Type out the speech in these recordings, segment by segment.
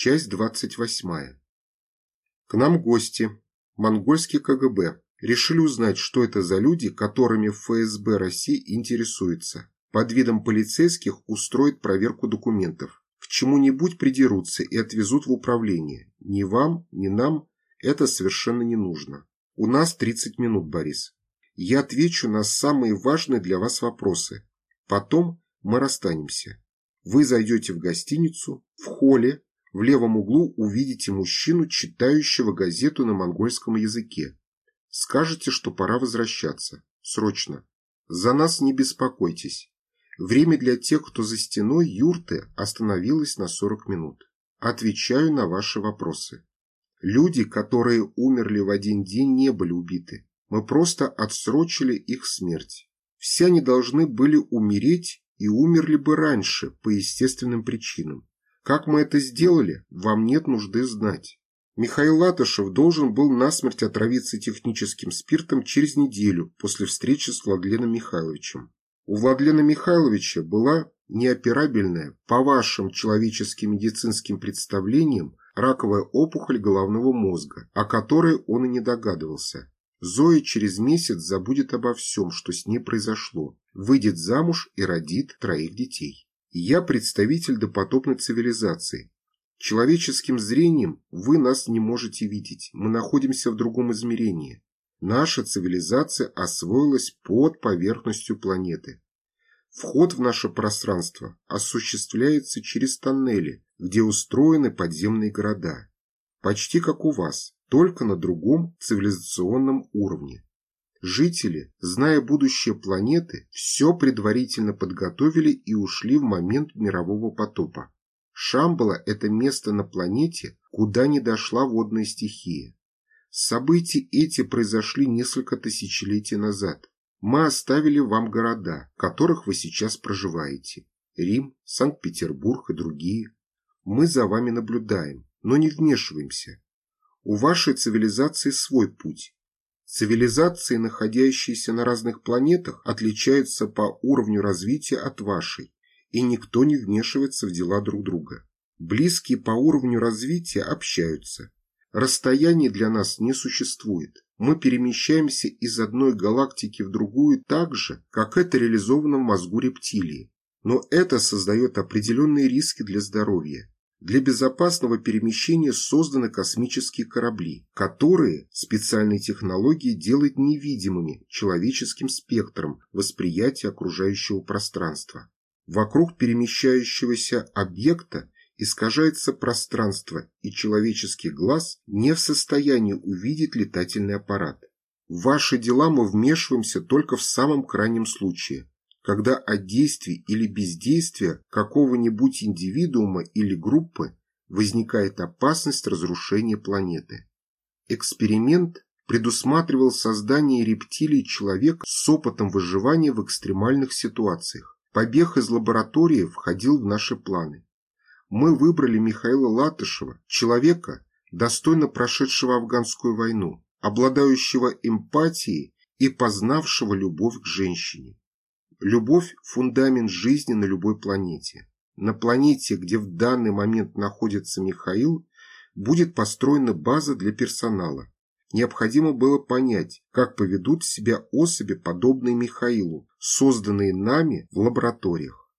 Часть 28. К нам гости. Монгольский КГБ. Решили узнать, что это за люди, которыми ФСБ России интересуется. Под видом полицейских устроит проверку документов. К чему-нибудь придерутся и отвезут в управление. Ни вам, ни нам это совершенно не нужно. У нас 30 минут, Борис. Я отвечу на самые важные для вас вопросы. Потом мы расстанемся. Вы зайдете в гостиницу, в холле, в левом углу увидите мужчину, читающего газету на монгольском языке. Скажете, что пора возвращаться. Срочно. За нас не беспокойтесь. Время для тех, кто за стеной юрты, остановилось на 40 минут. Отвечаю на ваши вопросы. Люди, которые умерли в один день, не были убиты. Мы просто отсрочили их смерть. Все они должны были умереть и умерли бы раньше по естественным причинам. Как мы это сделали, вам нет нужды знать. Михаил Латышев должен был насмерть отравиться техническим спиртом через неделю после встречи с Владленом Михайловичем. У Владлена Михайловича была неоперабельная, по вашим человеческим медицинским представлениям, раковая опухоль головного мозга, о которой он и не догадывался. Зоя через месяц забудет обо всем, что с ней произошло, выйдет замуж и родит троих детей. Я представитель допотопной цивилизации. Человеческим зрением вы нас не можете видеть, мы находимся в другом измерении. Наша цивилизация освоилась под поверхностью планеты. Вход в наше пространство осуществляется через тоннели, где устроены подземные города. Почти как у вас, только на другом цивилизационном уровне. Жители, зная будущее планеты, все предварительно подготовили и ушли в момент мирового потопа. Шамбала – это место на планете, куда не дошла водная стихия. События эти произошли несколько тысячелетий назад. Мы оставили вам города, в которых вы сейчас проживаете. Рим, Санкт-Петербург и другие. Мы за вами наблюдаем, но не вмешиваемся. У вашей цивилизации свой путь. Цивилизации, находящиеся на разных планетах, отличаются по уровню развития от вашей, и никто не вмешивается в дела друг друга. Близкие по уровню развития общаются. Расстояний для нас не существует. Мы перемещаемся из одной галактики в другую так же, как это реализовано в мозгу рептилии. Но это создает определенные риски для здоровья. Для безопасного перемещения созданы космические корабли, которые специальные технологии делают невидимыми человеческим спектром восприятия окружающего пространства. Вокруг перемещающегося объекта искажается пространство, и человеческий глаз не в состоянии увидеть летательный аппарат. В ваши дела мы вмешиваемся только в самом крайнем случае, когда от действий или бездействия какого-нибудь индивидуума или группы возникает опасность разрушения планеты. Эксперимент предусматривал создание рептилий человека с опытом выживания в экстремальных ситуациях. Побег из лаборатории входил в наши планы. Мы выбрали Михаила Латышева, человека, достойно прошедшего афганскую войну, обладающего эмпатией и познавшего любовь к женщине. Любовь – фундамент жизни на любой планете. На планете, где в данный момент находится Михаил, будет построена база для персонала. Необходимо было понять, как поведут себя особи, подобные Михаилу, созданные нами в лабораториях.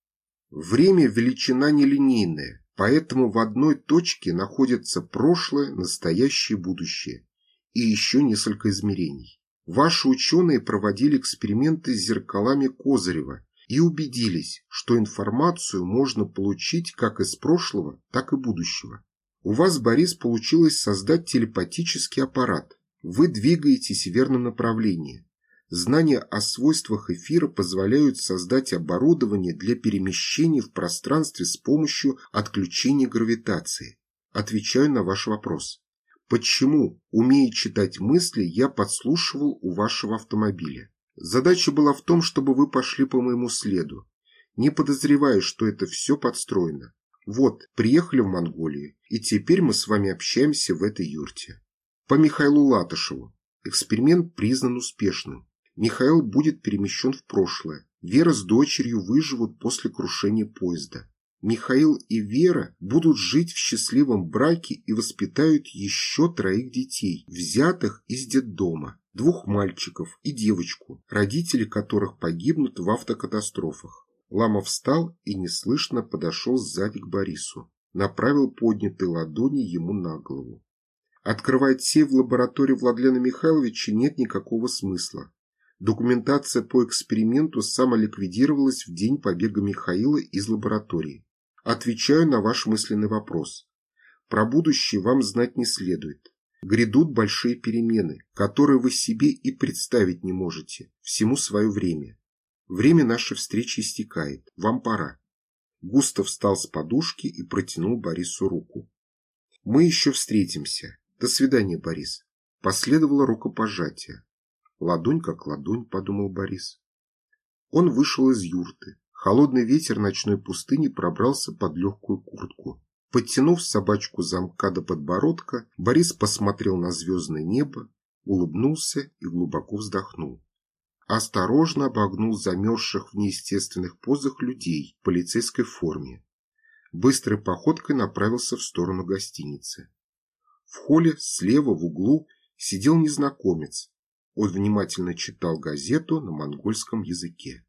Время – величина нелинейная, поэтому в одной точке находятся прошлое, настоящее будущее, и еще несколько измерений. Ваши ученые проводили эксперименты с зеркалами Козырева и убедились, что информацию можно получить как из прошлого, так и будущего. У вас, Борис, получилось создать телепатический аппарат. Вы двигаетесь в верном направлении. Знания о свойствах эфира позволяют создать оборудование для перемещения в пространстве с помощью отключения гравитации. Отвечаю на ваш вопрос. Почему, умея читать мысли, я подслушивал у вашего автомобиля? Задача была в том, чтобы вы пошли по моему следу, не подозревая, что это все подстроено. Вот, приехали в Монголию, и теперь мы с вами общаемся в этой юрте. По Михаилу Латышеву. Эксперимент признан успешным. Михаил будет перемещен в прошлое. Вера с дочерью выживут после крушения поезда. Михаил и Вера будут жить в счастливом браке и воспитают еще троих детей, взятых из детдома, двух мальчиков и девочку, родители которых погибнут в автокатастрофах. Ламов встал и неслышно подошел сзади к Борису, направил поднятые ладони ему на голову. Открывать сейф в лаборатории Владлена Михайловича нет никакого смысла. Документация по эксперименту самоликвидировалась в день побега Михаила из лаборатории. Отвечаю на ваш мысленный вопрос. Про будущее вам знать не следует. Грядут большие перемены, которые вы себе и представить не можете. Всему свое время. Время нашей встречи истекает. Вам пора. Густав встал с подушки и протянул Борису руку. Мы еще встретимся. До свидания, Борис. Последовало рукопожатие. Ладонь как ладонь, подумал Борис. Он вышел из юрты. Холодный ветер ночной пустыни пробрался под легкую куртку. Подтянув собачку замка до подбородка, Борис посмотрел на звездное небо, улыбнулся и глубоко вздохнул. Осторожно обогнул замерзших в неестественных позах людей в полицейской форме. Быстрой походкой направился в сторону гостиницы. В холле слева в углу сидел незнакомец. Он внимательно читал газету на монгольском языке.